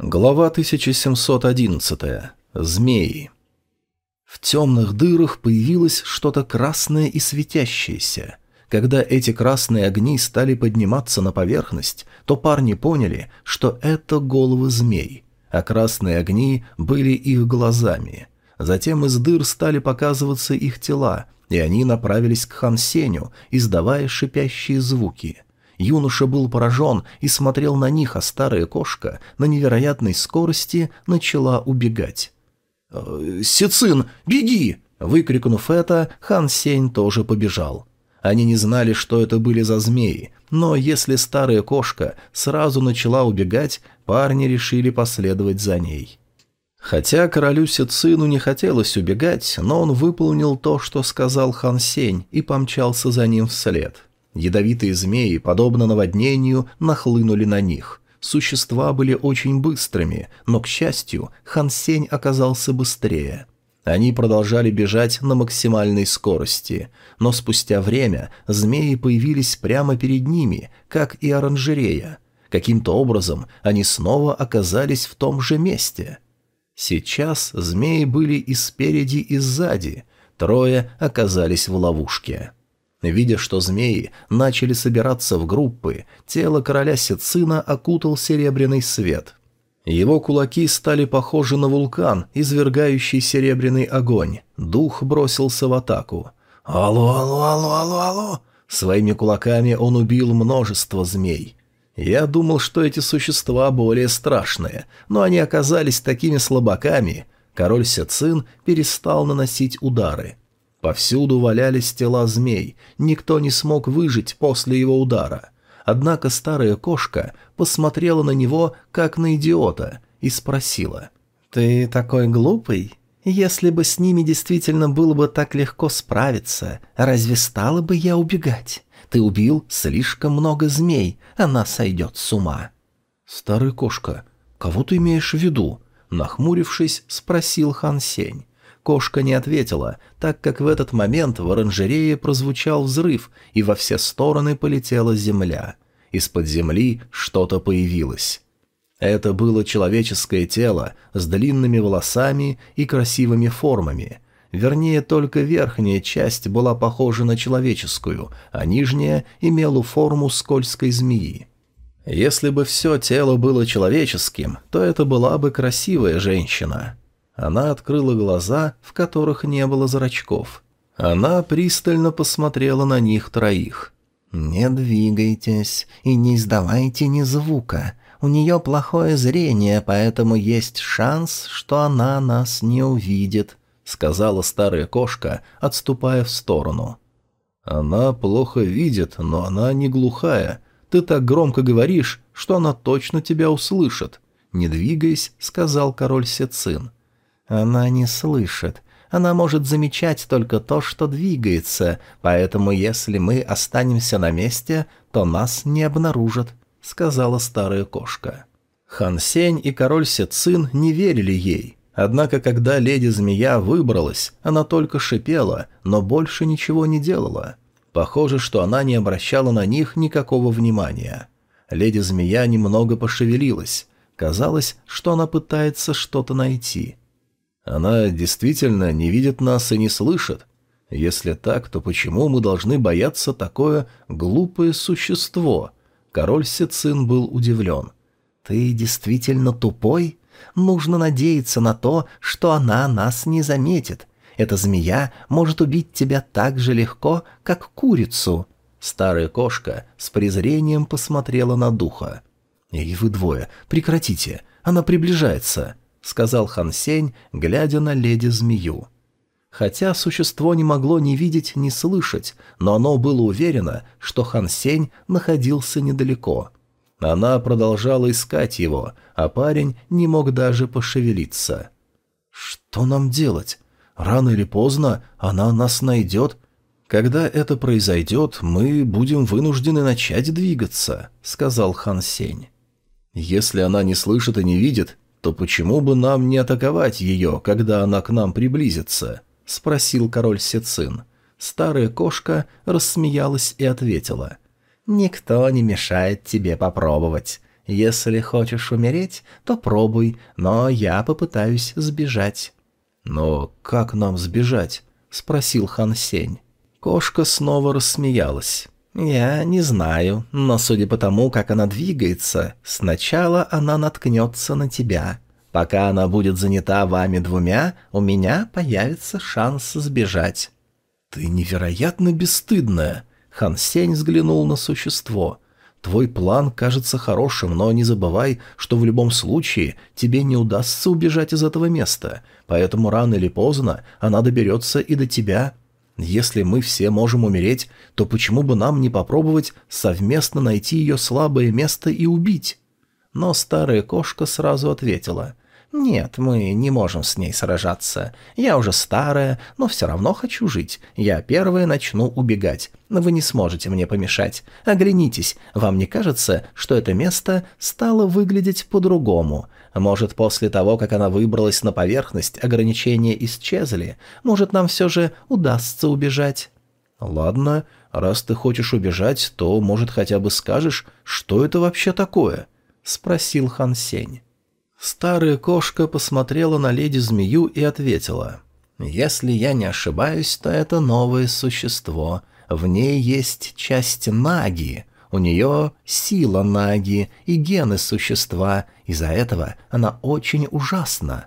Глава 1711. Змеи. В темных дырах появилось что-то красное и светящееся. Когда эти красные огни стали подниматься на поверхность, то парни поняли, что это головы змей, а красные огни были их глазами. Затем из дыр стали показываться их тела, и они направились к Хан Сеню, издавая шипящие звуки – Юноша был поражен и смотрел на них, а старая кошка на невероятной скорости начала убегать. «Э, «Сицин, беги!» Выкрикнув это, Хан Сень тоже побежал. Они не знали, что это были за змеи, но если старая кошка сразу начала убегать, парни решили последовать за ней. Хотя королю Сицину не хотелось убегать, но он выполнил то, что сказал Хан Сень, и помчался за ним вслед. Ядовитые змеи, подобно наводнению, нахлынули на них. Существа были очень быстрыми, но, к счастью, Хан Сень оказался быстрее. Они продолжали бежать на максимальной скорости, но спустя время змеи появились прямо перед ними, как и оранжерея. Каким-то образом они снова оказались в том же месте. Сейчас змеи были и спереди, и сзади. Трое оказались в ловушке. Видя, что змеи начали собираться в группы, тело короля Сицина окутал серебряный свет. Его кулаки стали похожи на вулкан, извергающий серебряный огонь. Дух бросился в атаку. «Алло, алло, алло, алло, алло!» Своими кулаками он убил множество змей. Я думал, что эти существа более страшные, но они оказались такими слабаками. Король Сицин перестал наносить удары. Повсюду валялись тела змей, никто не смог выжить после его удара. Однако старая кошка посмотрела на него, как на идиота, и спросила. «Ты такой глупый? Если бы с ними действительно было бы так легко справиться, разве стала бы я убегать? Ты убил слишком много змей, она сойдет с ума». «Старая кошка, кого ты имеешь в виду?» Нахмурившись, спросил Хан Сень. Кошка не ответила, так как в этот момент в оранжерее прозвучал взрыв, и во все стороны полетела земля. Из-под земли что-то появилось. Это было человеческое тело с длинными волосами и красивыми формами. Вернее, только верхняя часть была похожа на человеческую, а нижняя имела форму скользкой змеи. Если бы все тело было человеческим, то это была бы красивая женщина. Она открыла глаза, в которых не было зрачков. Она пристально посмотрела на них троих. «Не двигайтесь и не издавайте ни звука. У нее плохое зрение, поэтому есть шанс, что она нас не увидит», — сказала старая кошка, отступая в сторону. «Она плохо видит, но она не глухая. Ты так громко говоришь, что она точно тебя услышит». «Не двигаясь», — сказал король Сецин. Она не слышит. Она может замечать только то, что двигается, поэтому если мы останемся на месте, то нас не обнаружат», — сказала старая кошка. Хан Сень и король Сецин не верили ей. Однако, когда леди-змея выбралась, она только шипела, но больше ничего не делала. Похоже, что она не обращала на них никакого внимания. Леди-змея немного пошевелилась. Казалось, что она пытается что-то найти. Она действительно не видит нас и не слышит. Если так, то почему мы должны бояться такое глупое существо? Король Сицин был удивлен. Ты действительно тупой? Нужно надеяться на то, что она нас не заметит. Эта змея может убить тебя так же легко, как курицу. Старая кошка с презрением посмотрела на духа. «Эй, вы двое, прекратите, она приближается» сказал Хан Сень, глядя на леди-змею. Хотя существо не могло ни видеть, ни слышать, но оно было уверено, что Хан Сень находился недалеко. Она продолжала искать его, а парень не мог даже пошевелиться. «Что нам делать? Рано или поздно она нас найдет. Когда это произойдет, мы будем вынуждены начать двигаться», — сказал Хан Сень. «Если она не слышит и не видит, то почему бы нам не атаковать ее, когда она к нам приблизится?» — спросил король Сецин. Старая кошка рассмеялась и ответила. «Никто не мешает тебе попробовать. Если хочешь умереть, то пробуй, но я попытаюсь сбежать». «Но как нам сбежать?» — спросил Хан Сень. Кошка снова рассмеялась. «Я не знаю, но судя по тому, как она двигается, сначала она наткнется на тебя. Пока она будет занята вами двумя, у меня появится шанс сбежать». «Ты невероятно бесстыдная!» Хан Сень взглянул на существо. «Твой план кажется хорошим, но не забывай, что в любом случае тебе не удастся убежать из этого места, поэтому рано или поздно она доберется и до тебя. Если мы все можем умереть, то почему бы нам не попробовать совместно найти ее слабое место и убить?» Но старая кошка сразу ответила – «Нет, мы не можем с ней сражаться. Я уже старая, но все равно хочу жить. Я первая начну убегать. Вы не сможете мне помешать. Оглянитесь, вам не кажется, что это место стало выглядеть по-другому? Может, после того, как она выбралась на поверхность, ограничения исчезли? Может, нам все же удастся убежать?» «Ладно, раз ты хочешь убежать, то, может, хотя бы скажешь, что это вообще такое?» — спросил Хан Сень. Старая кошка посмотрела на леди-змею и ответила. «Если я не ошибаюсь, то это новое существо. В ней есть часть наги. У нее сила наги и гены существа. Из-за этого она очень ужасна».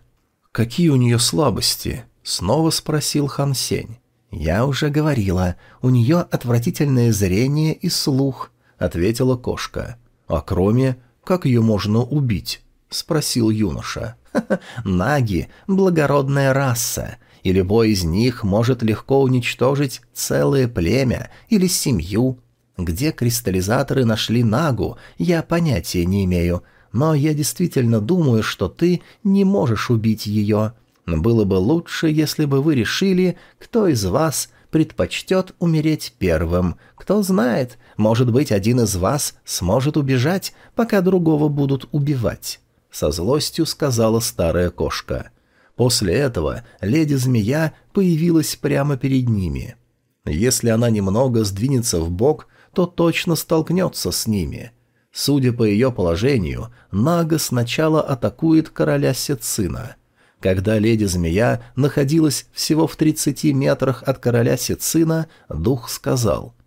«Какие у нее слабости?» — снова спросил Хан Сень. «Я уже говорила, у нее отвратительное зрение и слух», — ответила кошка. «А кроме, как ее можно убить?» — спросил юноша. «Наги — благородная раса, и любой из них может легко уничтожить целое племя или семью. Где кристаллизаторы нашли Нагу, я понятия не имею, но я действительно думаю, что ты не можешь убить ее. Было бы лучше, если бы вы решили, кто из вас предпочтет умереть первым. Кто знает, может быть, один из вас сможет убежать, пока другого будут убивать». — со злостью сказала старая кошка. После этого леди-змея появилась прямо перед ними. Если она немного сдвинется в бок, то точно столкнется с ними. Судя по ее положению, Нага сначала атакует короля Сецина. Когда леди-змея находилась всего в 30 метрах от короля Сецина, дух сказал —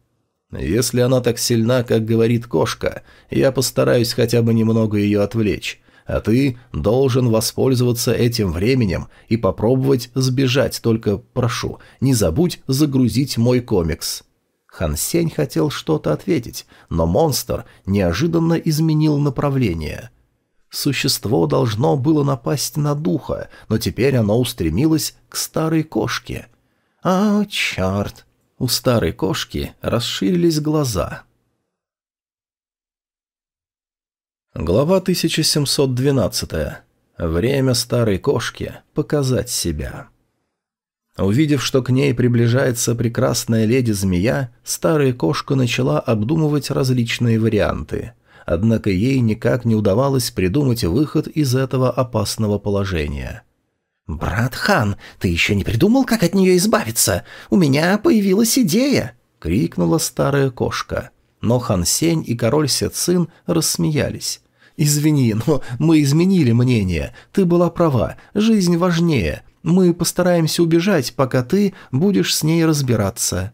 «Если она так сильна, как говорит кошка, я постараюсь хотя бы немного ее отвлечь а ты должен воспользоваться этим временем и попробовать сбежать, только прошу, не забудь загрузить мой комикс». Хан Сень хотел что-то ответить, но монстр неожиданно изменил направление. Существо должно было напасть на духа, но теперь оно устремилось к старой кошке. «А, черт!» У старой кошки расширились глаза – Глава 1712. Время старой кошки показать себя. Увидев, что к ней приближается прекрасная леди-змея, старая кошка начала обдумывать различные варианты. Однако ей никак не удавалось придумать выход из этого опасного положения. «Брат Хан, ты еще не придумал, как от нее избавиться? У меня появилась идея!» — крикнула старая кошка. Но Хан Сень и король Сецин рассмеялись. «Извини, но мы изменили мнение. Ты была права. Жизнь важнее. Мы постараемся убежать, пока ты будешь с ней разбираться».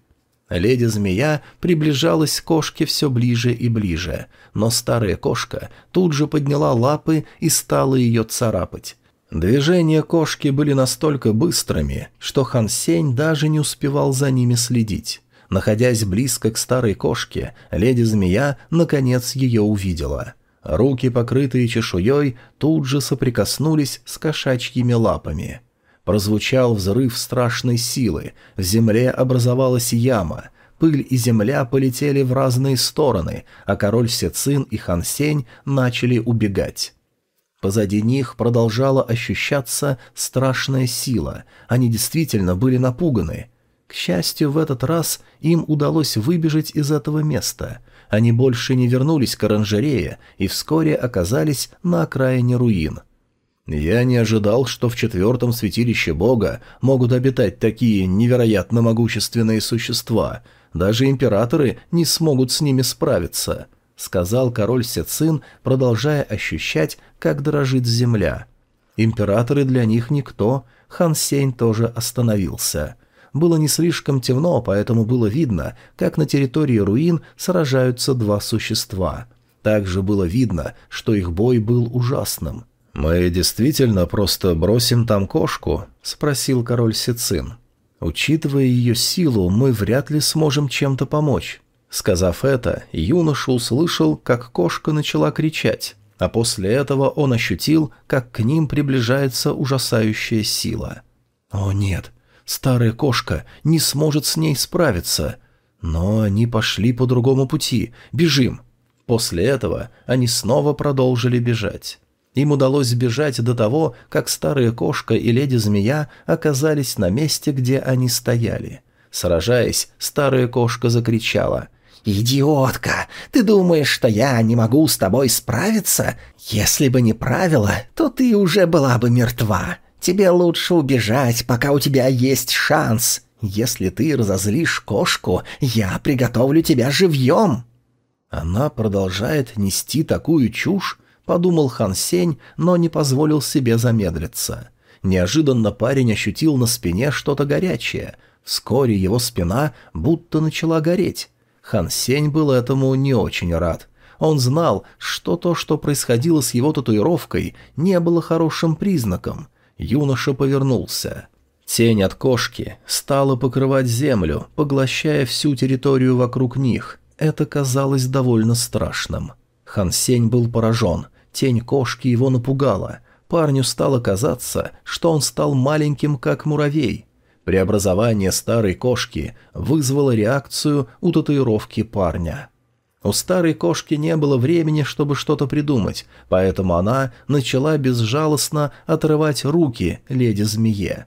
Леди-змея приближалась к кошке все ближе и ближе, но старая кошка тут же подняла лапы и стала ее царапать. Движения кошки были настолько быстрыми, что Хан Сень даже не успевал за ними следить. Находясь близко к старой кошке, леди-змея наконец ее увидела – Руки, покрытые чешуей, тут же соприкоснулись с кошачьими лапами. Прозвучал взрыв страшной силы, в земле образовалась яма, пыль и земля полетели в разные стороны, а король Сецин и Хансень начали убегать. Позади них продолжала ощущаться страшная сила, они действительно были напуганы. К счастью, в этот раз им удалось выбежать из этого места — они больше не вернулись к оранжерее и вскоре оказались на окраине руин. Я не ожидал, что в четвертом святилище Бога могут обитать такие невероятно могущественные существа. Даже императоры не смогут с ними справиться, — сказал король Сецин, продолжая ощущать, как дрожит земля. Императоры для них никто, Хан Сень тоже остановился. Было не слишком темно, поэтому было видно, как на территории руин сражаются два существа. Также было видно, что их бой был ужасным. «Мы действительно просто бросим там кошку?» — спросил король Сицин. «Учитывая ее силу, мы вряд ли сможем чем-то помочь». Сказав это, юноша услышал, как кошка начала кричать, а после этого он ощутил, как к ним приближается ужасающая сила. «О нет, старая кошка не сможет с ней справиться. Но они пошли по другому пути. Бежим!» После этого они снова продолжили бежать. Им удалось сбежать до того, как старая кошка и леди-змея оказались на месте, где они стояли. Сражаясь, старая кошка закричала «Идиотка! Ты думаешь, что я не могу с тобой справиться? Если бы не правила, то ты уже была бы мертва. Тебе лучше убежать, пока у тебя есть шанс. Если ты разозлишь кошку, я приготовлю тебя живьем». Она продолжает нести такую чушь, подумал Хан Сень, но не позволил себе замедлиться. Неожиданно парень ощутил на спине что-то горячее. Вскоре его спина будто начала гореть. Хан Сень был этому не очень рад. Он знал, что то, что происходило с его татуировкой, не было хорошим признаком. Юноша повернулся. Тень от кошки стала покрывать землю, поглощая всю территорию вокруг них. Это казалось довольно страшным. Хан Сень был поражен. Тень кошки его напугала. Парню стало казаться, что он стал маленьким, как муравей. Преобразование старой кошки вызвало реакцию у татуировки парня. У старой кошки не было времени, чтобы что-то придумать, поэтому она начала безжалостно отрывать руки леди-змее.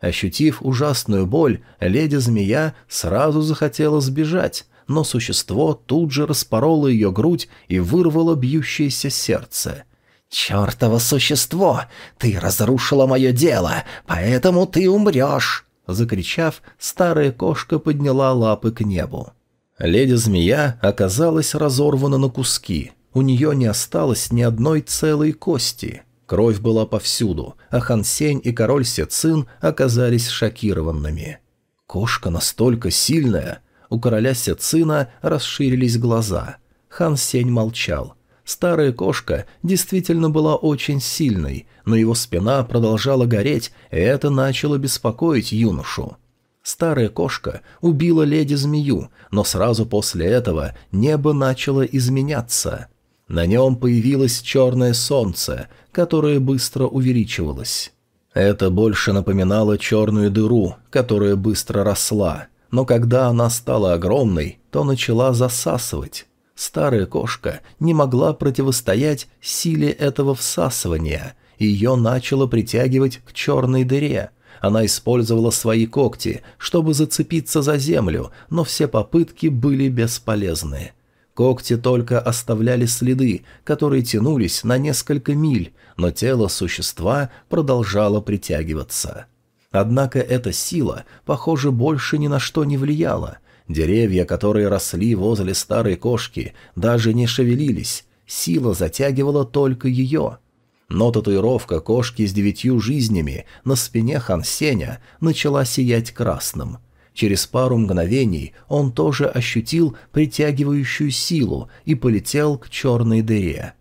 Ощутив ужасную боль, леди-змея сразу захотела сбежать, но существо тут же распороло ее грудь и вырвало бьющееся сердце. «Чертово существо! Ты разрушила мое дело, поэтому ты умрешь!» Закричав, старая кошка подняла лапы к небу. Леди-змея оказалась разорвана на куски. У нее не осталось ни одной целой кости. Кровь была повсюду, а Хансень и король Сецин оказались шокированными. Кошка настолько сильная, у короля Сецина расширились глаза. Хан Сень молчал. Старая кошка действительно была очень сильной, но его спина продолжала гореть, и это начало беспокоить юношу. Старая кошка убила леди-змею, но сразу после этого небо начало изменяться. На нем появилось черное солнце, которое быстро увеличивалось. Это больше напоминало черную дыру, которая быстро росла но когда она стала огромной, то начала засасывать. Старая кошка не могла противостоять силе этого всасывания, и ее начало притягивать к черной дыре. Она использовала свои когти, чтобы зацепиться за землю, но все попытки были бесполезны. Когти только оставляли следы, которые тянулись на несколько миль, но тело существа продолжало притягиваться. Однако эта сила, похоже, больше ни на что не влияла. Деревья, которые росли возле старой кошки, даже не шевелились. Сила затягивала только ее. Но татуировка кошки с девятью жизнями на спине Хансеня начала сиять красным. Через пару мгновений он тоже ощутил притягивающую силу и полетел к черной дыре.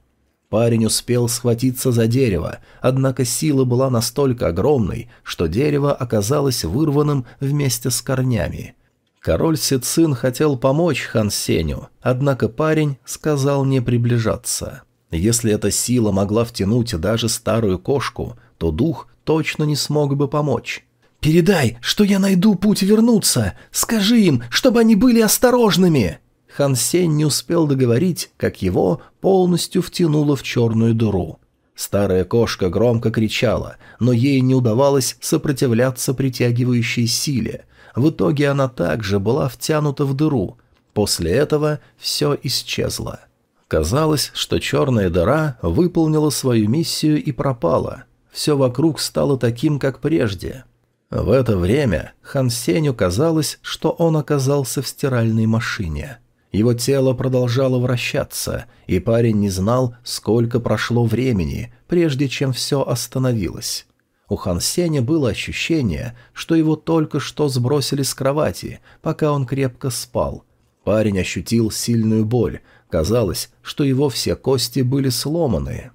Парень успел схватиться за дерево, однако сила была настолько огромной, что дерево оказалось вырванным вместе с корнями. Король Сицин хотел помочь Хан Сеню, однако парень сказал не приближаться. Если эта сила могла втянуть даже старую кошку, то дух точно не смог бы помочь. «Передай, что я найду путь вернуться! Скажи им, чтобы они были осторожными!» Хан Сень не успел договорить, как его полностью втянуло в черную дыру. Старая кошка громко кричала, но ей не удавалось сопротивляться притягивающей силе. В итоге она также была втянута в дыру. После этого все исчезло. Казалось, что черная дыра выполнила свою миссию и пропала. Все вокруг стало таким, как прежде. В это время Хан Сеню казалось, что он оказался в стиральной машине – Его тело продолжало вращаться, и парень не знал, сколько прошло времени, прежде чем все остановилось. У Хан Сеня было ощущение, что его только что сбросили с кровати, пока он крепко спал. Парень ощутил сильную боль, казалось, что его все кости были сломаны.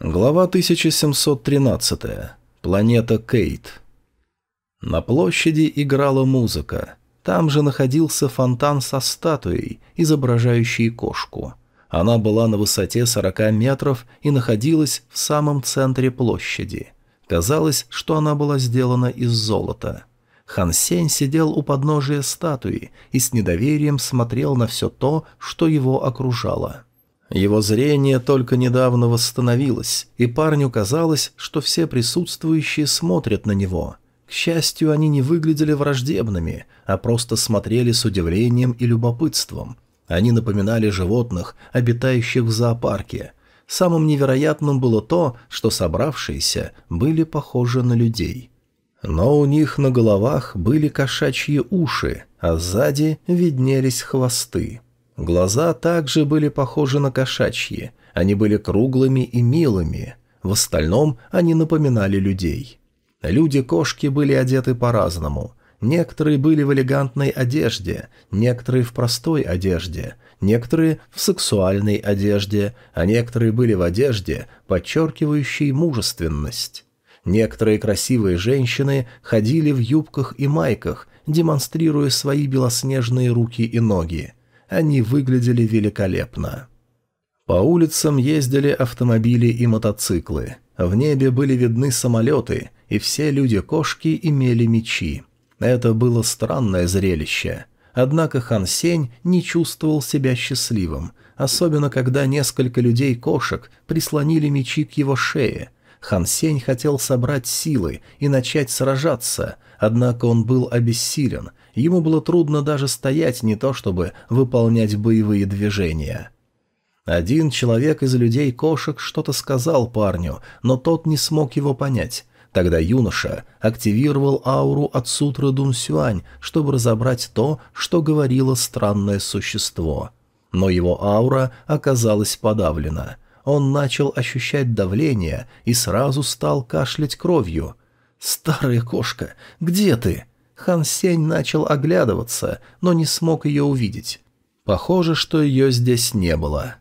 Глава 1713. Планета Кейт. На площади играла музыка. Там же находился фонтан со статуей, изображающей кошку. Она была на высоте 40 метров и находилась в самом центре площади. Казалось, что она была сделана из золота. Хан Сень сидел у подножия статуи и с недоверием смотрел на все то, что его окружало. Его зрение только недавно восстановилось, и парню казалось, что все присутствующие смотрят на него – к счастью, они не выглядели враждебными, а просто смотрели с удивлением и любопытством. Они напоминали животных, обитающих в зоопарке. Самым невероятным было то, что собравшиеся были похожи на людей. Но у них на головах были кошачьи уши, а сзади виднелись хвосты. Глаза также были похожи на кошачьи, они были круглыми и милыми. В остальном они напоминали людей. Люди-кошки были одеты по-разному. Некоторые были в элегантной одежде, некоторые в простой одежде, некоторые в сексуальной одежде, а некоторые были в одежде, подчеркивающей мужественность. Некоторые красивые женщины ходили в юбках и майках, демонстрируя свои белоснежные руки и ноги. Они выглядели великолепно. По улицам ездили автомобили и мотоциклы. В небе были видны самолеты, и все люди-кошки имели мечи. Это было странное зрелище. Однако Хан Сень не чувствовал себя счастливым, особенно когда несколько людей-кошек прислонили мечи к его шее. Хан Сень хотел собрать силы и начать сражаться, однако он был обессилен, ему было трудно даже стоять не то чтобы выполнять боевые движения. Один человек из людей-кошек что-то сказал парню, но тот не смог его понять. Тогда юноша активировал ауру от сутры Дун Сюань, чтобы разобрать то, что говорило странное существо. Но его аура оказалась подавлена. Он начал ощущать давление и сразу стал кашлять кровью. «Старая кошка, где ты?» Хан Сень начал оглядываться, но не смог ее увидеть. Похоже, что ее здесь не было.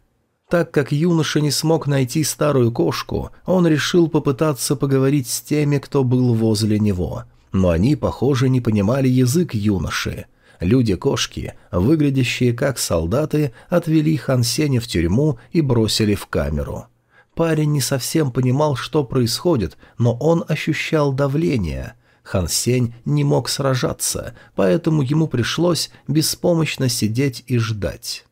Так как юноша не смог найти старую кошку, он решил попытаться поговорить с теми, кто был возле него. Но они, похоже, не понимали язык юноши. Люди-кошки, выглядящие как солдаты, отвели Хан Сеня в тюрьму и бросили в камеру. Парень не совсем понимал, что происходит, но он ощущал давление. Хан Сень не мог сражаться, поэтому ему пришлось беспомощно сидеть и ждать.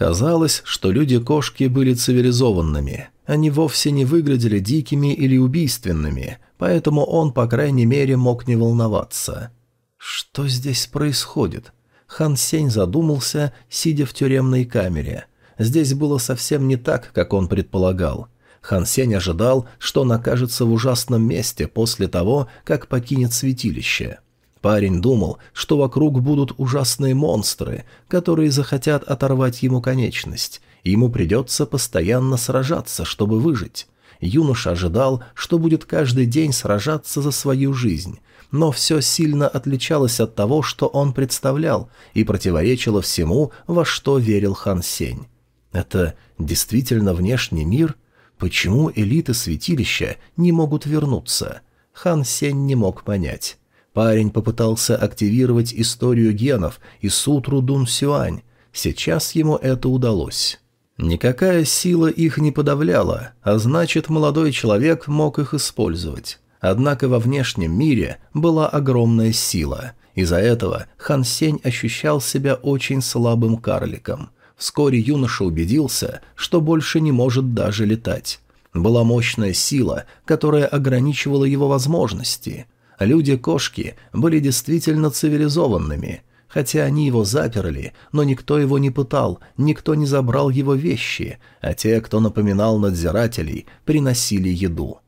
Казалось, что люди-кошки были цивилизованными. Они вовсе не выглядели дикими или убийственными, поэтому он, по крайней мере, мог не волноваться. Что здесь происходит? Хан Сень задумался, сидя в тюремной камере. Здесь было совсем не так, как он предполагал. Хан Сень ожидал, что он окажется в ужасном месте после того, как покинет святилище. Парень думал, что вокруг будут ужасные монстры, которые захотят оторвать ему конечность, ему придется постоянно сражаться, чтобы выжить. Юноша ожидал, что будет каждый день сражаться за свою жизнь, но все сильно отличалось от того, что он представлял, и противоречило всему, во что верил Хан Сень. Это действительно внешний мир? Почему элиты святилища не могут вернуться? Хан Сень не мог понять. Парень попытался активировать историю генов и сутру Дун Сюань. Сейчас ему это удалось. Никакая сила их не подавляла, а значит, молодой человек мог их использовать. Однако во внешнем мире была огромная сила. Из-за этого Хан Сень ощущал себя очень слабым карликом. Вскоре юноша убедился, что больше не может даже летать. Была мощная сила, которая ограничивала его возможности – Люди-кошки были действительно цивилизованными, хотя они его заперли, но никто его не пытал, никто не забрал его вещи, а те, кто напоминал надзирателей, приносили еду.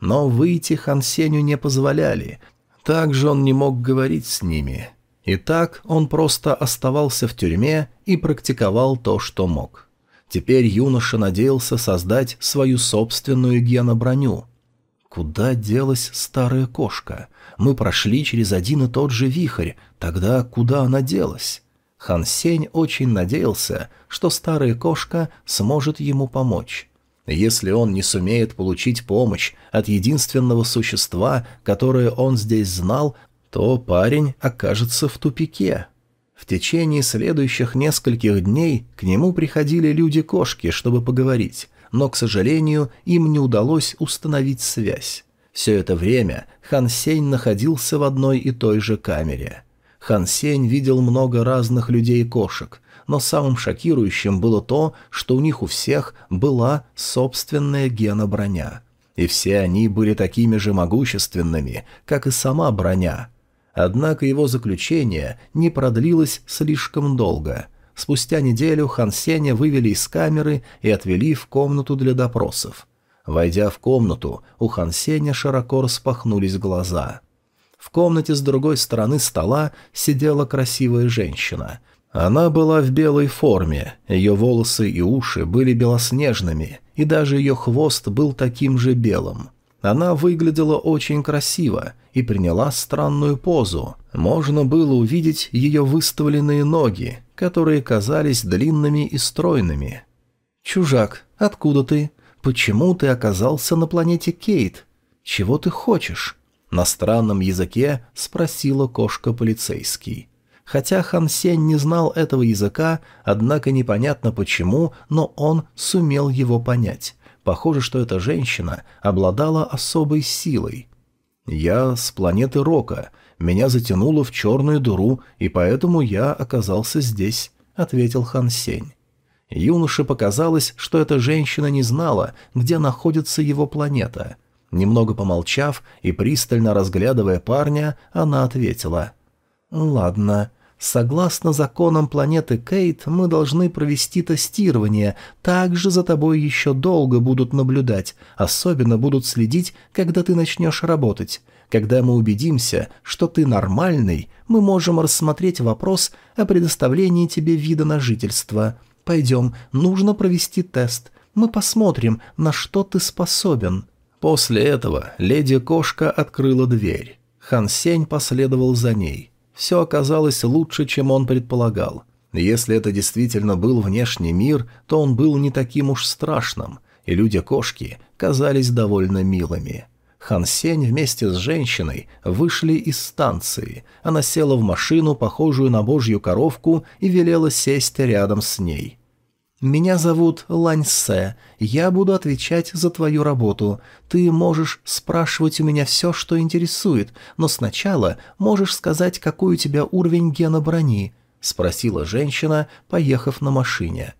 Но выйти Хан Сеню не позволяли, также он не мог говорить с ними. И так он просто оставался в тюрьме и практиковал то, что мог. Теперь юноша надеялся создать свою собственную геноброню. Куда делась старая кошка? Мы прошли через один и тот же вихрь, тогда куда она делась? Хан Сень очень надеялся, что старая кошка сможет ему помочь. Если он не сумеет получить помощь от единственного существа, которое он здесь знал, то парень окажется в тупике. В течение следующих нескольких дней к нему приходили люди-кошки, чтобы поговорить, но, к сожалению, им не удалось установить связь. Все это время Хан Сень находился в одной и той же камере. Хан Сень видел много разных людей-кошек, но самым шокирующим было то, что у них у всех была собственная гена-броня. И все они были такими же могущественными, как и сама броня. Однако его заключение не продлилось слишком долго. Спустя неделю Хан Сеня вывели из камеры и отвели в комнату для допросов. Войдя в комнату, у Хан Сеня широко распахнулись глаза. В комнате с другой стороны стола сидела красивая женщина – она была в белой форме, ее волосы и уши были белоснежными, и даже ее хвост был таким же белым. Она выглядела очень красиво и приняла странную позу. Можно было увидеть ее выставленные ноги, которые казались длинными и стройными. «Чужак, откуда ты? Почему ты оказался на планете Кейт? Чего ты хочешь?» На странном языке спросила кошка-полицейский. Хотя Хан Сень не знал этого языка, однако непонятно почему, но он сумел его понять. Похоже, что эта женщина обладала особой силой. «Я с планеты Рока. Меня затянуло в черную дыру, и поэтому я оказался здесь», — ответил Хан Сень. Юноше показалось, что эта женщина не знала, где находится его планета. Немного помолчав и пристально разглядывая парня, она ответила — «Ладно. Согласно законам планеты Кейт, мы должны провести тестирование. Также за тобой еще долго будут наблюдать. Особенно будут следить, когда ты начнешь работать. Когда мы убедимся, что ты нормальный, мы можем рассмотреть вопрос о предоставлении тебе вида на жительство. Пойдем, нужно провести тест. Мы посмотрим, на что ты способен». После этого леди-кошка открыла дверь. Хан Сень последовал за ней. Все оказалось лучше, чем он предполагал. Если это действительно был внешний мир, то он был не таким уж страшным, и люди-кошки казались довольно милыми. Хан Сень вместе с женщиной вышли из станции. Она села в машину, похожую на божью коровку, и велела сесть рядом с ней. «Меня зовут Ланьсе. Я буду отвечать за твою работу. Ты можешь спрашивать у меня все, что интересует, но сначала можешь сказать, какой у тебя уровень гена брони», — спросила женщина, поехав на машине.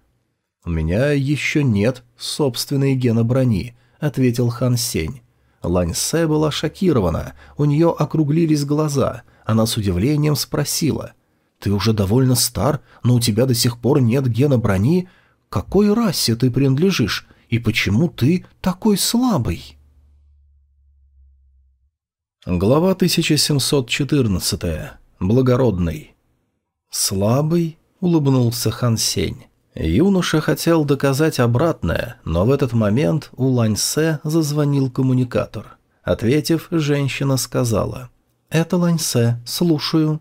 «У меня еще нет собственной гена брони», — ответил Хан Сень. Ланьсе была шокирована, у нее округлились глаза. Она с удивлением спросила. «Ты уже довольно стар, но у тебя до сих пор нет гена брони?» какой расе ты принадлежишь и почему ты такой слабый?» Глава 1714. Благородный. «Слабый?» — улыбнулся Хан Сень. Юноша хотел доказать обратное, но в этот момент у Ланьсе зазвонил коммуникатор. Ответив, женщина сказала. «Это Ланьсе, слушаю».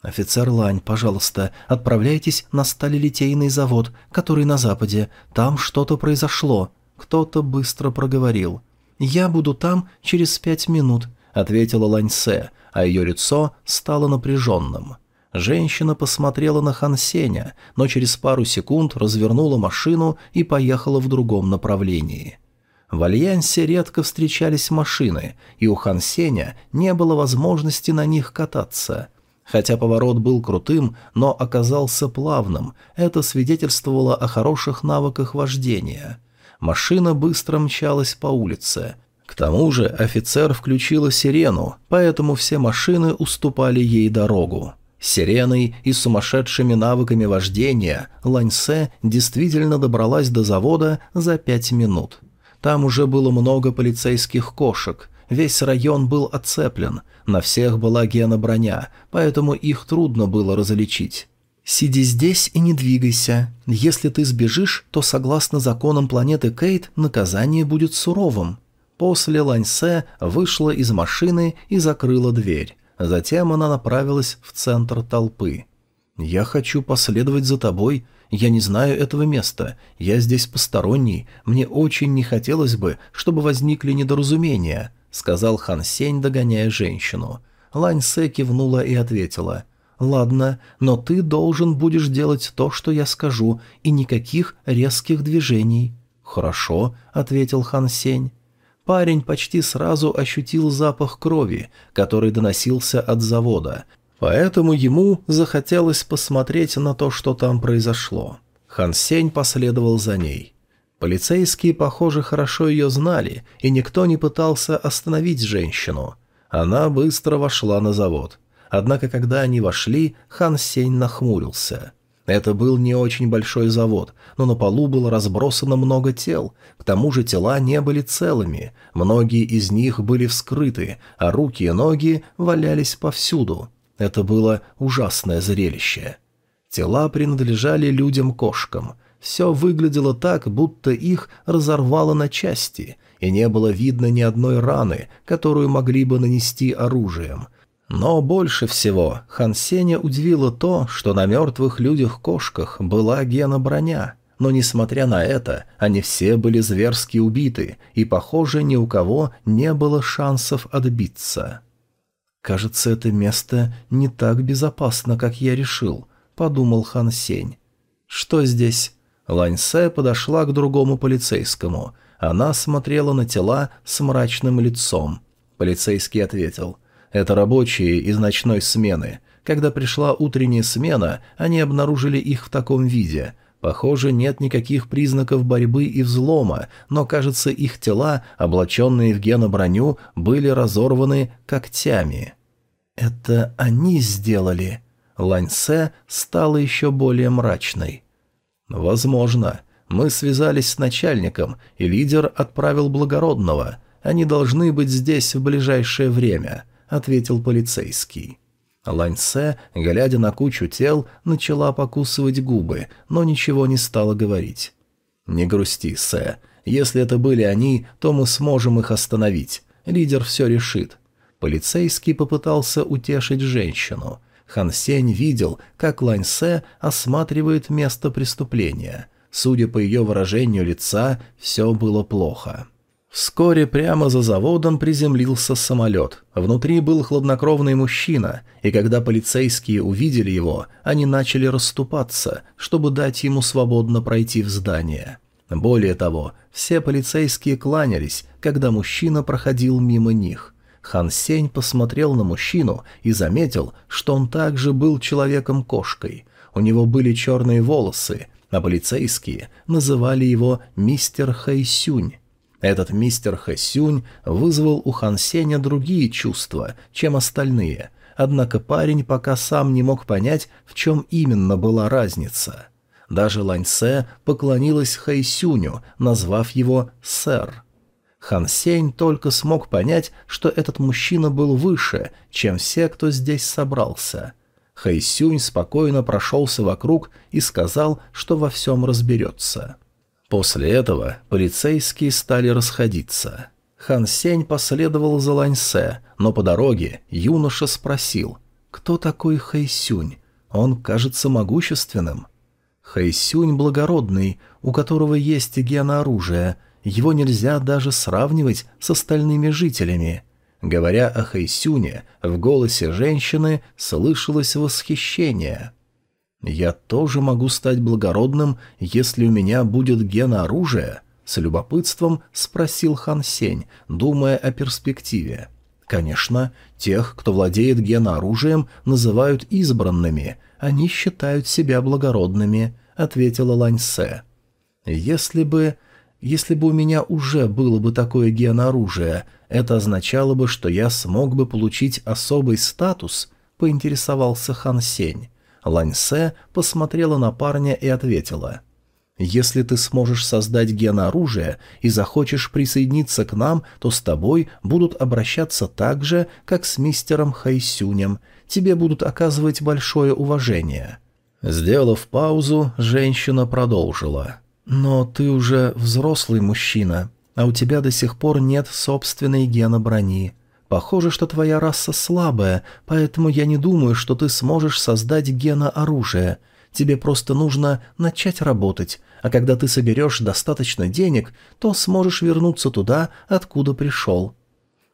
«Офицер Лань, пожалуйста, отправляйтесь на сталелитейный завод, который на западе. Там что-то произошло». Кто-то быстро проговорил. «Я буду там через пять минут», — ответила Ланьсе, а ее лицо стало напряженным. Женщина посмотрела на Хан Сеня, но через пару секунд развернула машину и поехала в другом направлении. В Альянсе редко встречались машины, и у Хан Сеня не было возможности на них кататься — Хотя поворот был крутым, но оказался плавным, это свидетельствовало о хороших навыках вождения. Машина быстро мчалась по улице. К тому же офицер включила сирену, поэтому все машины уступали ей дорогу. Сиреной и сумасшедшими навыками вождения Ланьсе действительно добралась до завода за пять минут. Там уже было много полицейских кошек. Весь район был оцеплен, на всех была гена-броня, поэтому их трудно было различить. «Сиди здесь и не двигайся. Если ты сбежишь, то, согласно законам планеты Кейт, наказание будет суровым». После Ланьсе вышла из машины и закрыла дверь. Затем она направилась в центр толпы. «Я хочу последовать за тобой. Я не знаю этого места. Я здесь посторонний. Мне очень не хотелось бы, чтобы возникли недоразумения», — сказал Хан Сень, догоняя женщину. Лань Се кивнула и ответила. «Ладно, но ты должен будешь делать то, что я скажу, и никаких резких движений». «Хорошо», — ответил Хан Сень. Парень почти сразу ощутил запах крови, который доносился от завода, поэтому ему захотелось посмотреть на то, что там произошло. Хан Сень последовал за ней. Полицейские, похоже, хорошо ее знали, и никто не пытался остановить женщину. Она быстро вошла на завод. Однако, когда они вошли, Хан Сень нахмурился. Это был не очень большой завод, но на полу было разбросано много тел. К тому же тела не были целыми, многие из них были вскрыты, а руки и ноги валялись повсюду. Это было ужасное зрелище. Тела принадлежали людям-кошкам. Все выглядело так, будто их разорвало на части, и не было видно ни одной раны, которую могли бы нанести оружием. Но больше всего Хан Сеня удивило то, что на мертвых людях-кошках была гена-броня. Но, несмотря на это, они все были зверски убиты, и, похоже, ни у кого не было шансов отбиться. «Кажется, это место не так безопасно, как я решил», — подумал Хан Сень. «Что здесь?» Лань Сэ подошла к другому полицейскому. Она смотрела на тела с мрачным лицом. Полицейский ответил. Это рабочие из ночной смены. Когда пришла утренняя смена, они обнаружили их в таком виде. Похоже, нет никаких признаков борьбы и взлома, но, кажется, их тела, облаченные в геноброню, были разорваны когтями. «Это они сделали?» Ланьсе стала еще более мрачной. «Возможно. Мы связались с начальником, и лидер отправил благородного. Они должны быть здесь в ближайшее время. — ответил полицейский. Ланьсе, глядя на кучу тел, начала покусывать губы, но ничего не стала говорить. «Не грусти, Сэ. Если это были они, то мы сможем их остановить. Лидер все решит». Полицейский попытался утешить женщину. Хан Сень видел, как Ланьсе осматривает место преступления. Судя по ее выражению лица, все было плохо. Вскоре прямо за заводом приземлился самолет. Внутри был хладнокровный мужчина, и когда полицейские увидели его, они начали расступаться, чтобы дать ему свободно пройти в здание. Более того, все полицейские кланялись, когда мужчина проходил мимо них. Хан Сень посмотрел на мужчину и заметил, что он также был человеком-кошкой. У него были черные волосы, а полицейские называли его «мистер Хэйсюнь». Этот мистер Хэсюнь вызвал у Хан Сеня другие чувства, чем остальные, однако парень пока сам не мог понять, в чем именно была разница. Даже Ланьсе поклонилась Хэйсюню, назвав его «сэр». Хан Сень только смог понять, что этот мужчина был выше, чем все, кто здесь собрался. Хэйсюнь спокойно прошелся вокруг и сказал, что во всем разберется. После этого полицейские стали расходиться. Хан Сень последовал за Ланьсе, но по дороге юноша спросил, кто такой Хэйсюнь? Он кажется могущественным. Хэйсюнь благородный, у которого есть генооружие, его нельзя даже сравнивать с остальными жителями. Говоря о Хэйсюне, в голосе женщины слышалось восхищение – «Я тоже могу стать благородным, если у меня будет ген оружия?» — с любопытством спросил Хан Сень, думая о перспективе. «Конечно, тех, кто владеет генооружием, называют избранными. Они считают себя благородными», — ответила Лань Се. «Если бы... Если бы у меня уже было бы такое генооружие, это означало бы, что я смог бы получить особый статус», — поинтересовался Хан Сень. Ланьсе посмотрела на парня и ответила. Если ты сможешь создать ген оружия и захочешь присоединиться к нам, то с тобой будут обращаться так же, как с мистером Хайсюнем. Тебе будут оказывать большое уважение». Сделав паузу, женщина продолжила. «Но ты уже взрослый мужчина, а у тебя до сих пор нет собственной гена брони. Похоже, что твоя раса слабая, поэтому я не думаю, что ты сможешь создать гена оружия. Тебе просто нужно начать работать, а когда ты соберешь достаточно денег, то сможешь вернуться туда, откуда пришел.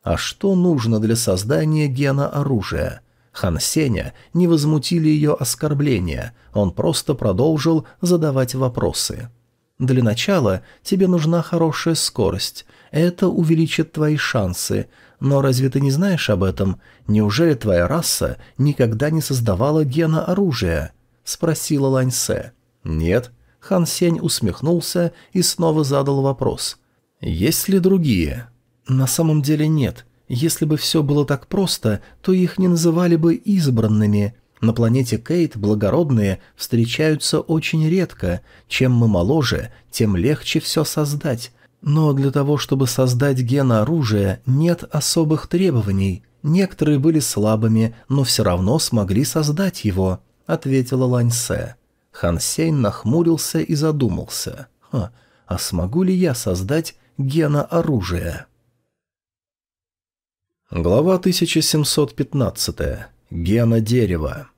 А что нужно для создания гена оружия? Хан Сеня не возмутили ее оскорбления, он просто продолжил задавать вопросы. Для начала тебе нужна хорошая скорость. Это увеличит твои шансы. Но разве ты не знаешь об этом? Неужели твоя раса никогда не создавала гена оружия?» — спросила Ланьсе. «Нет». Хан Сень усмехнулся и снова задал вопрос. «Есть ли другие?» «На самом деле нет. Если бы все было так просто, то их не называли бы избранными. На планете Кейт благородные встречаются очень редко. Чем мы моложе, тем легче все создать. Но для того, чтобы создать ген оружия, нет особых требований. Некоторые были слабыми, но все равно смогли создать его», — ответила Ланьсе. Хан Сень нахмурился и задумался. «Ха, а смогу ли я создать гена оружия?» Глава 1715. Гена дерева.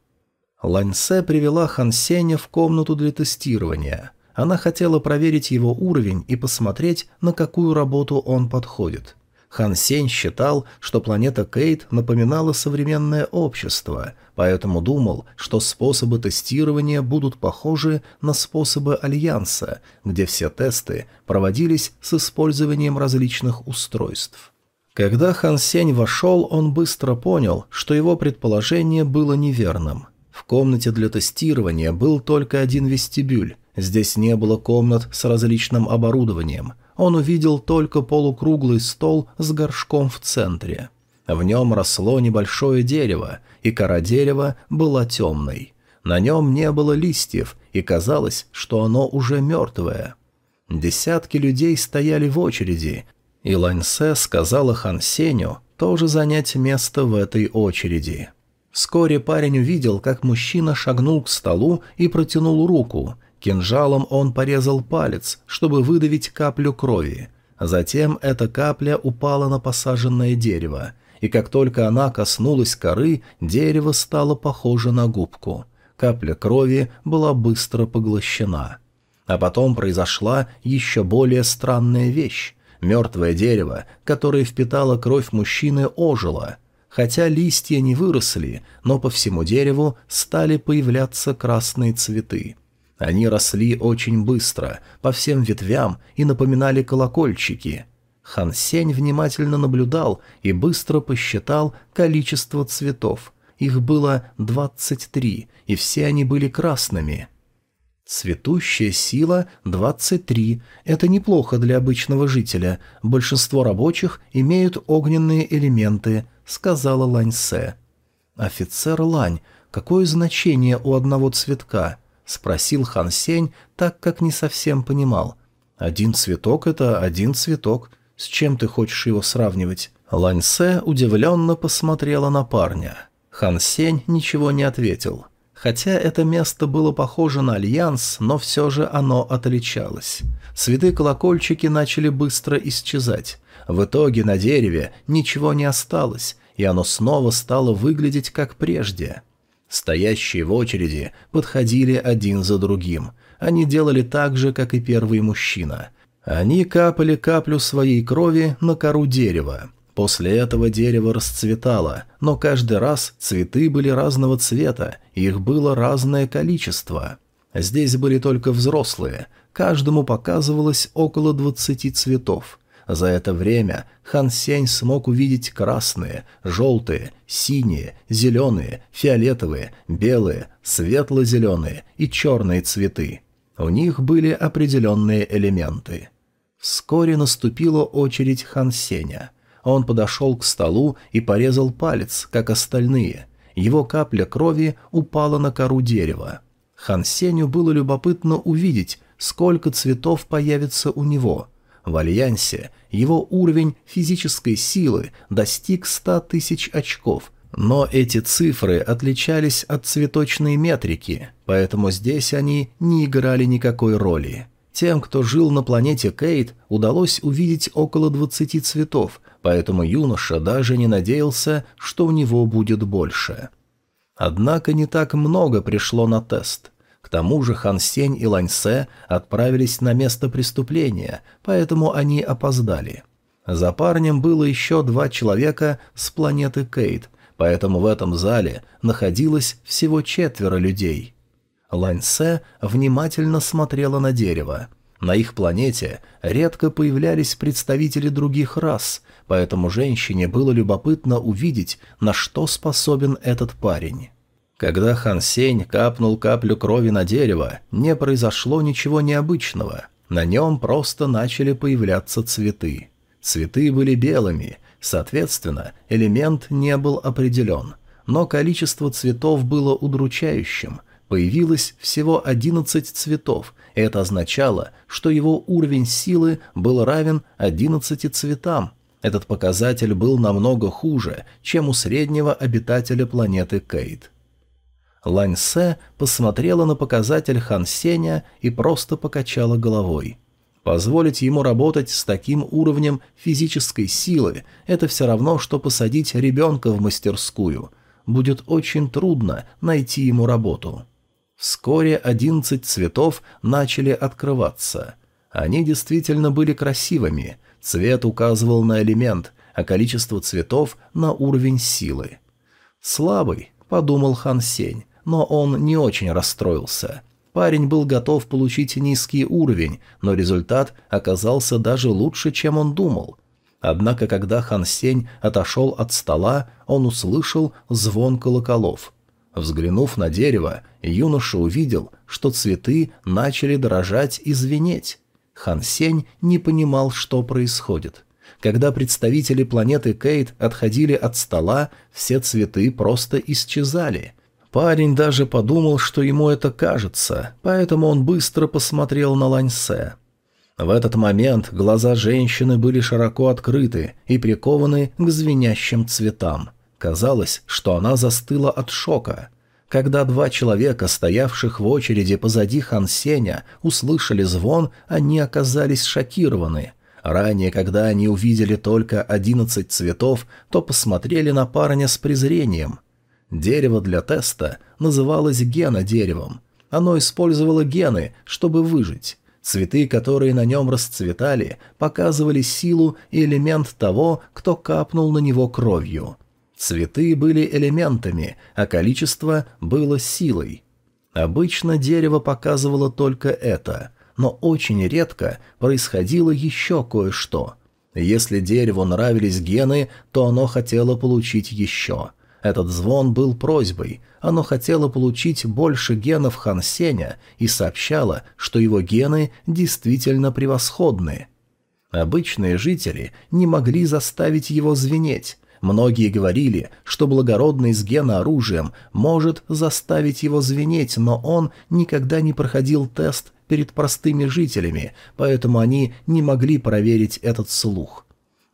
Ланьсе привела Хан Сеня в комнату для тестирования. Она хотела проверить его уровень и посмотреть, на какую работу он подходит. Хан Сень считал, что планета Кейт напоминала современное общество, поэтому думал, что способы тестирования будут похожи на способы Альянса, где все тесты проводились с использованием различных устройств. Когда Хан Сень вошел, он быстро понял, что его предположение было неверным. В комнате для тестирования был только один вестибюль. Здесь не было комнат с различным оборудованием. Он увидел только полукруглый стол с горшком в центре. В нем росло небольшое дерево, и кора дерева была темной. На нем не было листьев, и казалось, что оно уже мертвое. Десятки людей стояли в очереди, и Ланьсе сказала Хан Сеню тоже занять место в этой очереди. Вскоре парень увидел, как мужчина шагнул к столу и протянул руку. Кинжалом он порезал палец, чтобы выдавить каплю крови. Затем эта капля упала на посаженное дерево, и как только она коснулась коры, дерево стало похоже на губку. Капля крови была быстро поглощена. А потом произошла еще более странная вещь. Мертвое дерево, которое впитало кровь мужчины, ожило. Хотя листья не выросли, но по всему дереву стали появляться красные цветы. Они росли очень быстро, по всем ветвям и напоминали колокольчики. Хан Сень внимательно наблюдал и быстро посчитал количество цветов. Их было двадцать три, и все они были красными. Цветущая сила 23. Это неплохо для обычного жителя. Большинство рабочих имеют огненные элементы, сказала Ланьсе. Офицер Лань, какое значение у одного цветка? Спросил Хан Сень, так как не совсем понимал. Один цветок — это один цветок. С чем ты хочешь его сравнивать? Ланьсе удивленно посмотрела на парня. Хан Сень ничего не ответил. Хотя это место было похоже на альянс, но все же оно отличалось. Цветы-колокольчики начали быстро исчезать. В итоге на дереве ничего не осталось, и оно снова стало выглядеть как прежде. Стоящие в очереди подходили один за другим. Они делали так же, как и первый мужчина. Они капали каплю своей крови на кору дерева. После этого дерево расцветало, но каждый раз цветы были разного цвета, их было разное количество. Здесь были только взрослые, каждому показывалось около двадцати цветов. За это время Хан Сень смог увидеть красные, желтые, синие, зеленые, фиолетовые, белые, светло-зеленые и черные цветы. У них были определенные элементы. Вскоре наступила очередь Хан Сеня – он подошел к столу и порезал палец, как остальные. Его капля крови упала на кору дерева. Хан Сеню было любопытно увидеть, сколько цветов появится у него. В Альянсе его уровень физической силы достиг 100 тысяч очков, но эти цифры отличались от цветочной метрики, поэтому здесь они не играли никакой роли. Тем, кто жил на планете Кейт, удалось увидеть около 20 цветов, поэтому юноша даже не надеялся, что у него будет больше. Однако не так много пришло на тест. Тому же Хан Сень и Лань Се отправились на место преступления, поэтому они опоздали. За парнем было еще два человека с планеты Кейт, поэтому в этом зале находилось всего четверо людей. Ланьсе внимательно смотрела на дерево. На их планете редко появлялись представители других рас, поэтому женщине было любопытно увидеть, на что способен этот парень. Когда Хан Сень капнул каплю крови на дерево, не произошло ничего необычного. На нем просто начали появляться цветы. Цветы были белыми, соответственно, элемент не был определен. Но количество цветов было удручающим – Появилось всего 11 цветов, это означало, что его уровень силы был равен 11 цветам. Этот показатель был намного хуже, чем у среднего обитателя планеты Кейт. Лань Се посмотрела на показатель Хан Сеня и просто покачала головой. Позволить ему работать с таким уровнем физической силы – это все равно, что посадить ребенка в мастерскую. Будет очень трудно найти ему работу. Вскоре одиннадцать цветов начали открываться. Они действительно были красивыми, цвет указывал на элемент, а количество цветов – на уровень силы. «Слабый», – подумал Хан Сень, но он не очень расстроился. Парень был готов получить низкий уровень, но результат оказался даже лучше, чем он думал. Однако, когда Хан Сень отошел от стола, он услышал звон колоколов – Взглянув на дерево, юноша увидел, что цветы начали дрожать и звенеть. Хан Сень не понимал, что происходит. Когда представители планеты Кейт отходили от стола, все цветы просто исчезали. Парень даже подумал, что ему это кажется, поэтому он быстро посмотрел на Ланьсе. В этот момент глаза женщины были широко открыты и прикованы к звенящим цветам – Казалось, что она застыла от шока. Когда два человека, стоявших в очереди позади Хан Сеня, услышали звон, они оказались шокированы. Ранее, когда они увидели только одиннадцать цветов, то посмотрели на парня с презрением. Дерево для теста называлось гена-деревом. Оно использовало гены, чтобы выжить. Цветы, которые на нем расцветали, показывали силу и элемент того, кто капнул на него кровью. Цветы были элементами, а количество было силой. Обычно дерево показывало только это, но очень редко происходило еще кое-что. Если дереву нравились гены, то оно хотело получить еще. Этот звон был просьбой, оно хотело получить больше генов Хансеня и сообщало, что его гены действительно превосходны. Обычные жители не могли заставить его звенеть, Многие говорили, что благородный с гена оружием может заставить его звенеть, но он никогда не проходил тест перед простыми жителями, поэтому они не могли проверить этот слух.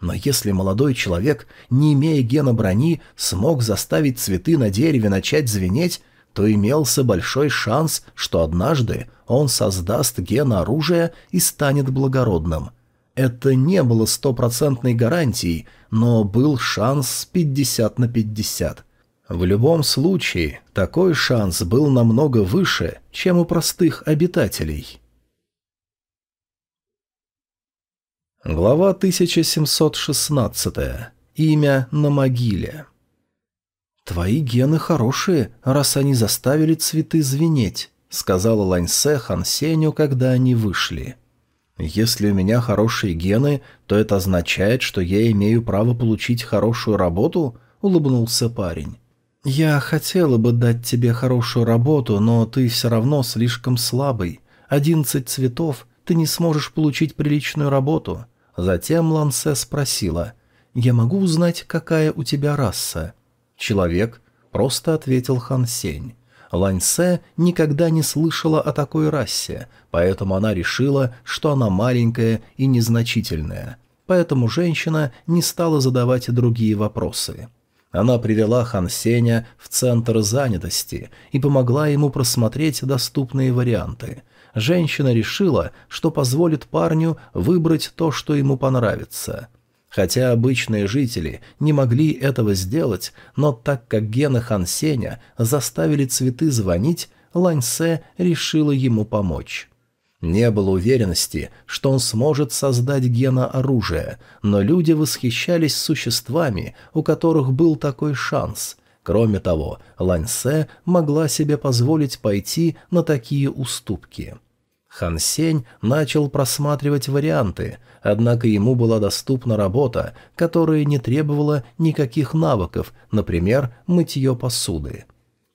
Но если молодой человек, не имея гена брони, смог заставить цветы на дереве начать звенеть, то имелся большой шанс, что однажды он создаст ген оружия и станет благородным – это не было стопроцентной гарантией, но был шанс 50 на 50. В любом случае, такой шанс был намного выше, чем у простых обитателей. Глава 1716. Имя на могиле. «Твои гены хорошие, раз они заставили цветы звенеть», — сказала Ланьсе Хан Сеню, когда они вышли. Если у меня хорошие гены, то это означает, что я имею право получить хорошую работу?» — улыбнулся парень. «Я хотела бы дать тебе хорошую работу, но ты все равно слишком слабый. Одиннадцать цветов, ты не сможешь получить приличную работу». Затем Лансе спросила, «Я могу узнать, какая у тебя раса?» «Человек», — просто ответил Хан Сень. Ланьсе никогда не слышала о такой расе, поэтому она решила, что она маленькая и незначительная. Поэтому женщина не стала задавать другие вопросы. Она привела Хан Сеня в центр занятости и помогла ему просмотреть доступные варианты. Женщина решила, что позволит парню выбрать то, что ему понравится – Хотя обычные жители не могли этого сделать, но так как гены Хан Сеня заставили цветы звонить, Ланьсе решила ему помочь. Не было уверенности, что он сможет создать гена оружия, но люди восхищались существами, у которых был такой шанс. Кроме того, Ланьсе могла себе позволить пойти на такие уступки. Хан Сень начал просматривать варианты, однако ему была доступна работа, которая не требовала никаких навыков, например, мытье посуды.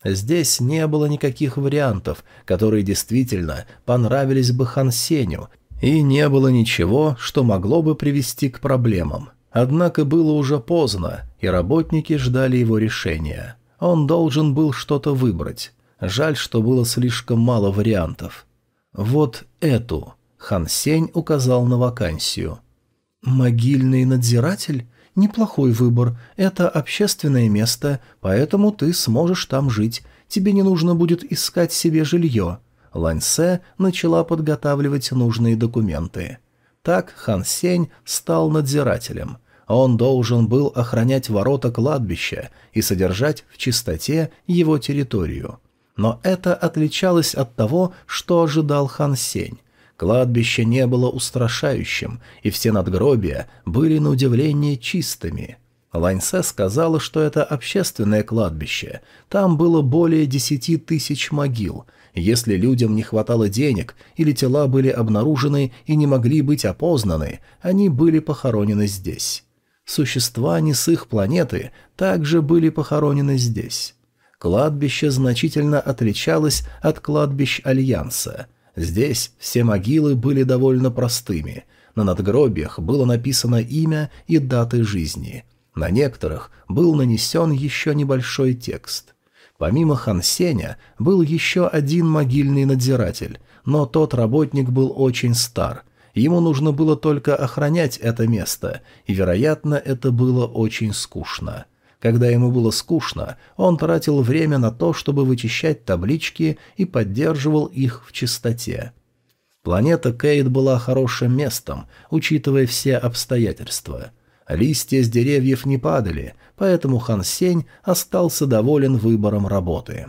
Здесь не было никаких вариантов, которые действительно понравились бы Хан Сеню, и не было ничего, что могло бы привести к проблемам. Однако было уже поздно, и работники ждали его решения. Он должен был что-то выбрать. Жаль, что было слишком мало вариантов. «Вот эту», — Хан Сень указал на вакансию. «Могильный надзиратель? Неплохой выбор. Это общественное место, поэтому ты сможешь там жить. Тебе не нужно будет искать себе жилье». Ланьсе начала подготавливать нужные документы. Так Хан Сень стал надзирателем. Он должен был охранять ворота кладбища и содержать в чистоте его территорию. Но это отличалось от того, что ожидал Хан Сень. Кладбище не было устрашающим, и все надгробия были на удивление чистыми. Ланьсе сказала, что это общественное кладбище. Там было более десяти тысяч могил. Если людям не хватало денег или тела были обнаружены и не могли быть опознаны, они были похоронены здесь. Существа не с их планеты также были похоронены здесь. Кладбище значительно отличалось от кладбищ Альянса. Здесь все могилы были довольно простыми. На надгробиях было написано имя и даты жизни. На некоторых был нанесен еще небольшой текст. Помимо Хансеня был еще один могильный надзиратель, но тот работник был очень стар. Ему нужно было только охранять это место, и, вероятно, это было очень скучно. Когда ему было скучно, он тратил время на то, чтобы вычищать таблички и поддерживал их в чистоте. Планета Кейт была хорошим местом, учитывая все обстоятельства. Листья с деревьев не падали, поэтому Хан Сень остался доволен выбором работы.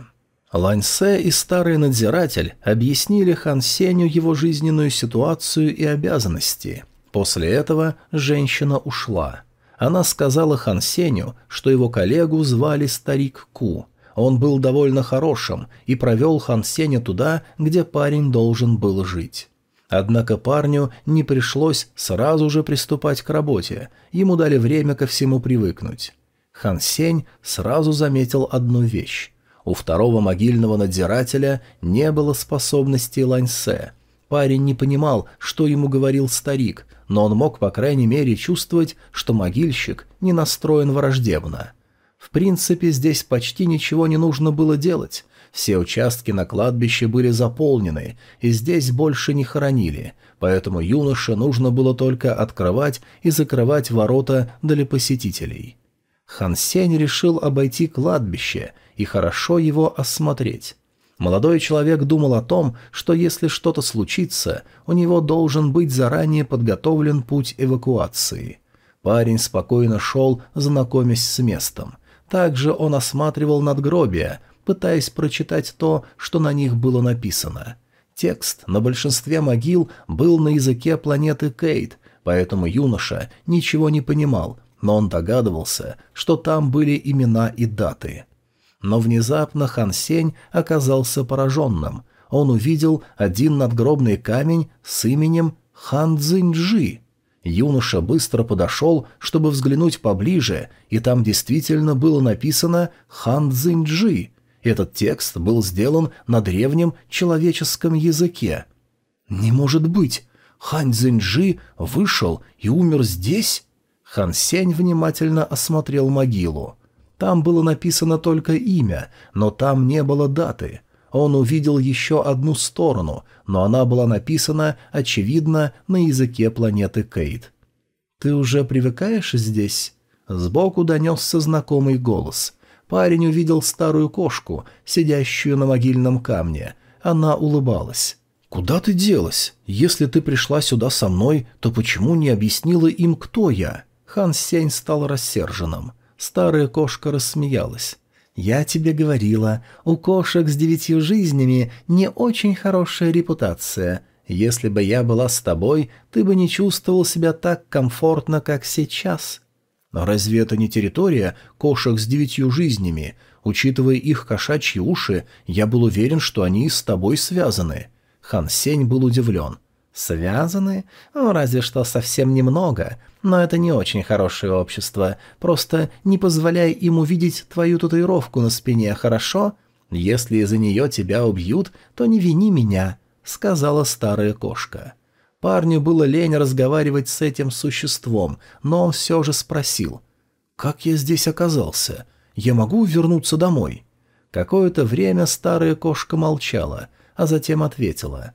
Ланьсе и старый надзиратель объяснили Хан Сенью его жизненную ситуацию и обязанности. После этого женщина ушла. Она сказала Хан Сеню, что его коллегу звали Старик Ку. Он был довольно хорошим и провел Хан Сеня туда, где парень должен был жить. Однако парню не пришлось сразу же приступать к работе, ему дали время ко всему привыкнуть. Хан Сень сразу заметил одну вещь. У второго могильного надзирателя не было способностей Ланьсе. Парень не понимал, что ему говорил старик, но он мог, по крайней мере, чувствовать, что могильщик не настроен враждебно. В принципе, здесь почти ничего не нужно было делать. Все участки на кладбище были заполнены, и здесь больше не хоронили, поэтому юноше нужно было только открывать и закрывать ворота для посетителей. Хан Сень решил обойти кладбище и хорошо его осмотреть. Молодой человек думал о том, что если что-то случится, у него должен быть заранее подготовлен путь эвакуации. Парень спокойно шел, знакомясь с местом. Также он осматривал надгробия, пытаясь прочитать то, что на них было написано. Текст на большинстве могил был на языке планеты Кейт, поэтому юноша ничего не понимал, но он догадывался, что там были имена и даты. Но внезапно Хан Сень оказался пораженным. Он увидел один надгробный камень с именем Хан Цзиньджи. Юноша быстро подошел, чтобы взглянуть поближе, и там действительно было написано «Хан Цзиньджи». Этот текст был сделан на древнем человеческом языке. «Не может быть! Хан Цзиньджи вышел и умер здесь?» Хан Сень внимательно осмотрел могилу. Там было написано только имя, но там не было даты. Он увидел еще одну сторону, но она была написана, очевидно, на языке планеты Кейт. «Ты уже привыкаешь здесь?» Сбоку донесся знакомый голос. Парень увидел старую кошку, сидящую на могильном камне. Она улыбалась. «Куда ты делась? Если ты пришла сюда со мной, то почему не объяснила им, кто я?» Хан Сень стал рассерженным. Старая кошка рассмеялась. «Я тебе говорила, у кошек с девятью жизнями не очень хорошая репутация. Если бы я была с тобой, ты бы не чувствовал себя так комфортно, как сейчас. Но разве это не территория кошек с девятью жизнями? Учитывая их кошачьи уши, я был уверен, что они с тобой связаны». Хан Сень был удивлен. «Связаны? Ну, разве что совсем немного. Но это не очень хорошее общество. Просто не позволяй им увидеть твою татуировку на спине, хорошо? Если из-за нее тебя убьют, то не вини меня», — сказала старая кошка. Парню было лень разговаривать с этим существом, но он все же спросил. «Как я здесь оказался? Я могу вернуться домой?» Какое-то время старая кошка молчала, а затем ответила —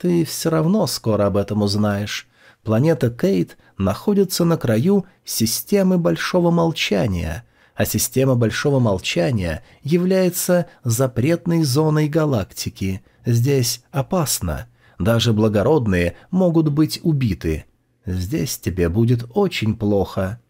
ты все равно скоро об этом узнаешь. Планета Кейт находится на краю системы Большого Молчания, а система Большого Молчания является запретной зоной галактики. Здесь опасно. Даже благородные могут быть убиты. Здесь тебе будет очень плохо.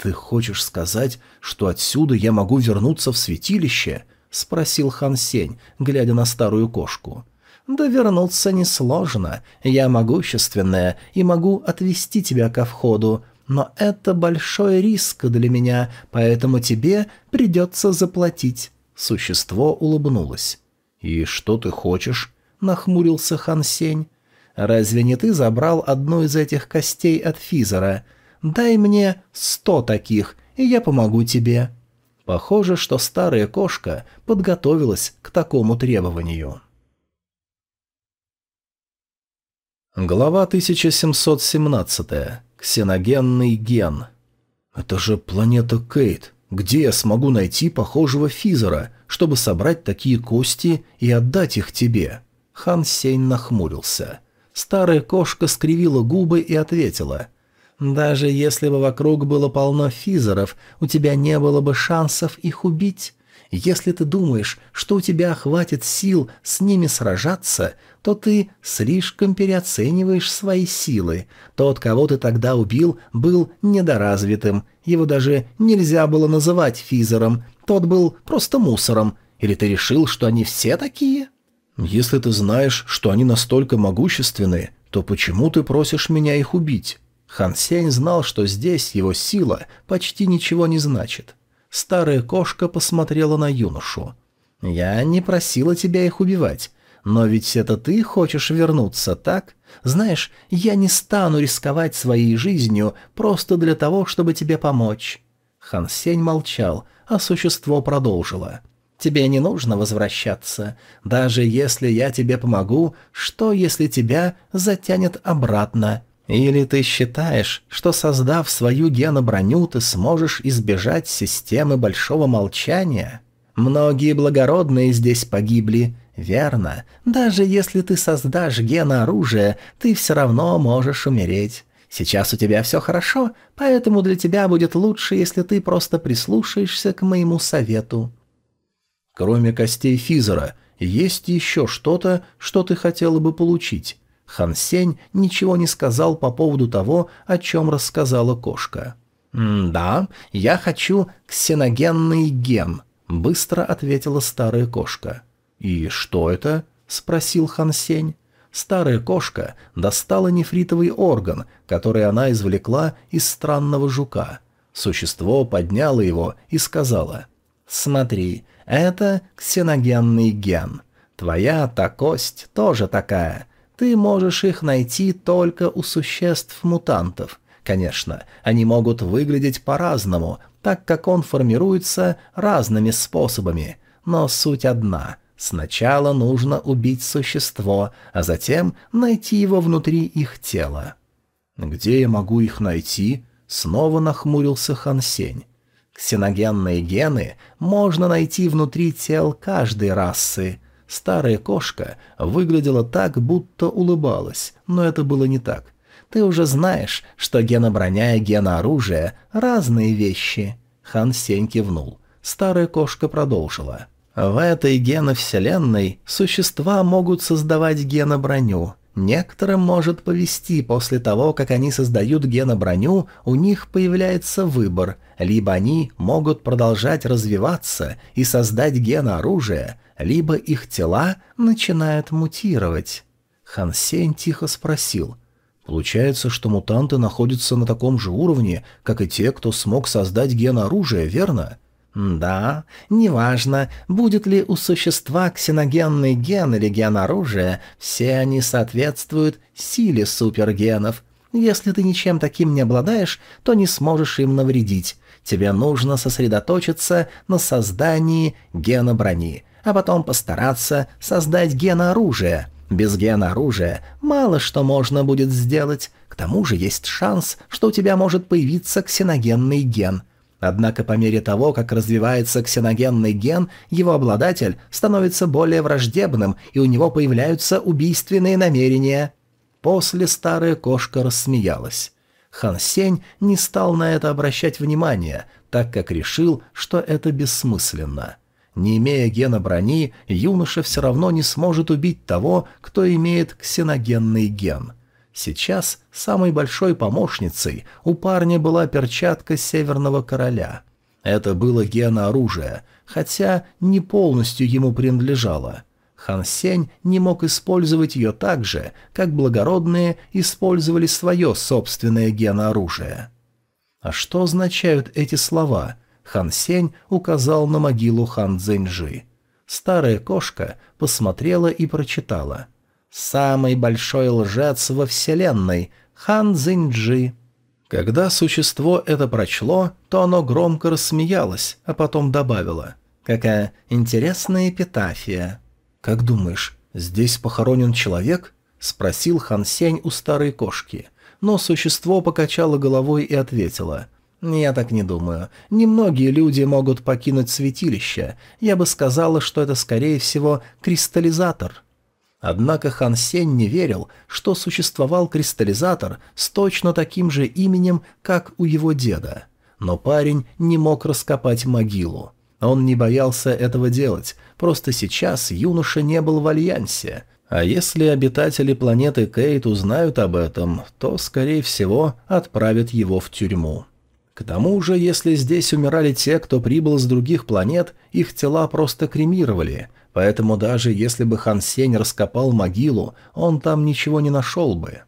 «Ты хочешь сказать, что отсюда я могу вернуться в святилище?» — спросил Хан Сень, глядя на старую кошку. — да вернуться несложно. Я могущественная и могу отвести тебя ко входу. Но это большой риск для меня, поэтому тебе придется заплатить». Существо улыбнулось. «И что ты хочешь?» — нахмурился Хан Сень. «Разве не ты забрал одну из этих костей от Физера? Дай мне сто таких, и я помогу тебе». Похоже, что старая кошка подготовилась к такому требованию. Глава 1717. Ксеногенный ген. «Это же планета Кейт. Где я смогу найти похожего физера, чтобы собрать такие кости и отдать их тебе?» Хан Сень нахмурился. Старая кошка скривила губы и ответила. «Даже если бы вокруг было полно физеров, у тебя не было бы шансов их убить. Если ты думаешь, что у тебя хватит сил с ними сражаться, то ты слишком переоцениваешь свои силы. Тот, кого ты тогда убил, был недоразвитым. Его даже нельзя было называть физером. Тот был просто мусором. Или ты решил, что они все такие? Если ты знаешь, что они настолько могущественны, то почему ты просишь меня их убить? Хан Сень знал, что здесь его сила почти ничего не значит. Старая кошка посмотрела на юношу. «Я не просила тебя их убивать. Но ведь это ты хочешь вернуться, так? Знаешь, я не стану рисковать своей жизнью просто для того, чтобы тебе помочь». Хан Сень молчал, а существо продолжило. «Тебе не нужно возвращаться. Даже если я тебе помогу, что если тебя затянет обратно? Или ты считаешь, что создав свою геноброню, ты сможешь избежать системы большого молчания? Многие благородные здесь погибли. Верно, даже если ты создашь генооружие, ты все равно можешь умереть. Сейчас у тебя все хорошо, поэтому для тебя будет лучше, если ты просто прислушаешься к моему совету. Кроме костей Физера, есть еще что-то, что ты хотела бы получить? Хан Сень ничего не сказал по поводу того, о чем рассказала кошка. «Да, я хочу ксеногенный ген», — быстро ответила старая кошка. «И что это?» — спросил Хан Сень. Старая кошка достала нефритовый орган, который она извлекла из странного жука. Существо подняло его и сказала, «Смотри, это ксеногенный ген. Твоя та кость тоже такая. Ты можешь их найти только у существ-мутантов. Конечно, они могут выглядеть по-разному, так как он формируется разными способами, но суть одна — Сначала нужно убить существо, а затем найти его внутри их тела. «Где я могу их найти?» — снова нахмурился Хан Сень. Ксеногенные гены можно найти внутри тел каждой расы. Старая кошка выглядела так, будто улыбалась, но это было не так. Ты уже знаешь, что геноброня и генооружие – разные вещи. Хан Сень кивнул. Старая кошка продолжила. В этой геновселенной существа могут создавать геноброню – Некоторым может повести после того, как они создают геноброню, у них появляется выбор. Либо они могут продолжать развиваться и создать генооружие, либо их тела начинают мутировать. Хан Сень тихо спросил. «Получается, что мутанты находятся на таком же уровне, как и те, кто смог создать генооружие, верно?» Да, неважно, будет ли у существа ксеногенный ген или ген оружия, все они соответствуют силе супергенов. Если ты ничем таким не обладаешь, то не сможешь им навредить. Тебе нужно сосредоточиться на создании гена брони, а потом постараться создать ген оружия. Без гена оружия мало что можно будет сделать. К тому же есть шанс, что у тебя может появиться ксеногенный ген – Однако по мере того, как развивается ксеногенный ген, его обладатель становится более враждебным, и у него появляются убийственные намерения. После старая кошка рассмеялась. Хан Сень не стал на это обращать внимания, так как решил, что это бессмысленно. Не имея гена брони, юноша все равно не сможет убить того, кто имеет ксеногенный ген – Сейчас самой большой помощницей у парня была перчатка Северного Короля. Это было генооружие, хотя не полностью ему принадлежало. Хан Сень не мог использовать ее так же, как благородные использовали свое собственное генооружие. А что означают эти слова? Хан Сень указал на могилу Хан Цзэньжи. Старая кошка посмотрела и прочитала — Самый большой лжец во Вселенной — Хан Цзиньджи. Когда существо это прочло, то оно громко рассмеялось, а потом добавило. «Какая интересная эпитафия». «Как думаешь, здесь похоронен человек?» — спросил Хан Сень у старой кошки. Но существо покачало головой и ответило. «Я так не думаю. Немногие люди могут покинуть святилище. Я бы сказала, что это, скорее всего, кристаллизатор». Однако Хан Сень не верил, что существовал кристаллизатор с точно таким же именем, как у его деда. Но парень не мог раскопать могилу. Он не боялся этого делать, просто сейчас юноша не был в альянсе. А если обитатели планеты Кейт узнают об этом, то, скорее всего, отправят его в тюрьму. К тому же, если здесь умирали те, кто прибыл с других планет, их тела просто кремировали, Поэтому даже если бы Хан Сень раскопал могилу, он там ничего не нашел бы.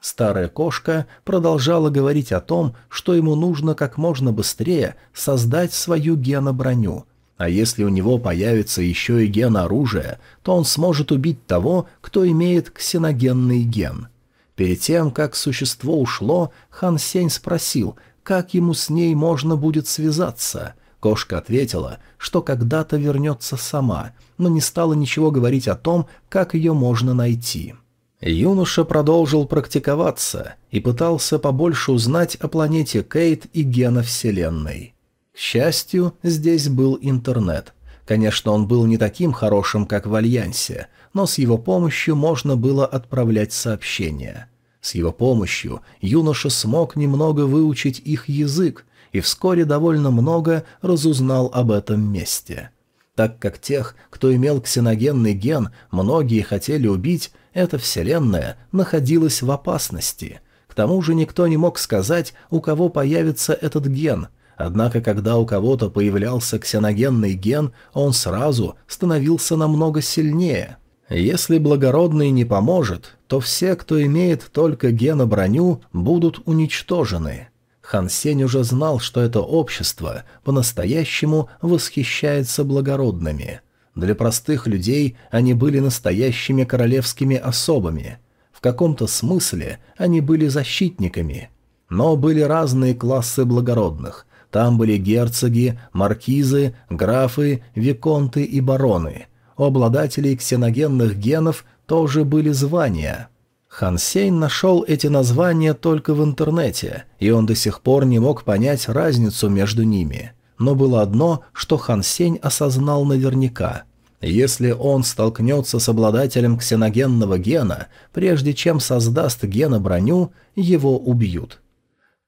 Старая кошка продолжала говорить о том, что ему нужно как можно быстрее создать свою геноброню. А если у него появится еще и ген оружия, то он сможет убить того, кто имеет ксеногенный ген. Перед тем, как существо ушло, Хан Сень спросил, как ему с ней можно будет связаться – Кошка ответила, что когда-то вернется сама, но не стала ничего говорить о том, как ее можно найти. Юноша продолжил практиковаться и пытался побольше узнать о планете Кейт и гена Вселенной. К счастью, здесь был интернет. Конечно, он был не таким хорошим, как в Альянсе, но с его помощью можно было отправлять сообщения. С его помощью юноша смог немного выучить их язык, и вскоре довольно много разузнал об этом месте. Так как тех, кто имел ксеногенный ген, многие хотели убить, эта вселенная находилась в опасности. К тому же никто не мог сказать, у кого появится этот ген, Однако, когда у кого-то появлялся ксеногенный ген, он сразу становился намного сильнее. Если благородный не поможет, то все, кто имеет только геноброню, будут уничтожены. Хан Сень уже знал, что это общество по-настоящему восхищается благородными. Для простых людей они были настоящими королевскими особами. В каком-то смысле они были защитниками. Но были разные классы благородных. Там были герцоги, маркизы, графы, виконты и бароны. У обладателей ксеногенных генов тоже были звания – Хан Сень нашел эти названия только в интернете, и он до сих пор не мог понять разницу между ними. но было одно, что Хан Сень осознал наверняка. Если он столкнется с обладателем ксеногенного гена, прежде чем создаст гена-броню, его убьют.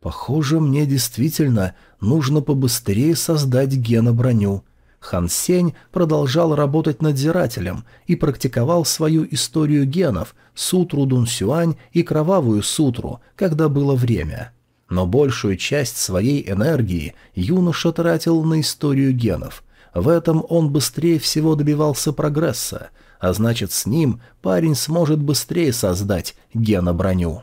Похоже, мне действительно нужно побыстрее создать гена-броню. Хан Сень продолжал работать надзирателем и практиковал свою историю генов, сутру Дун Сюань и кровавую сутру, когда было время. Но большую часть своей энергии юноша тратил на историю генов. В этом он быстрее всего добивался прогресса, а значит с ним парень сможет быстрее создать геноброню.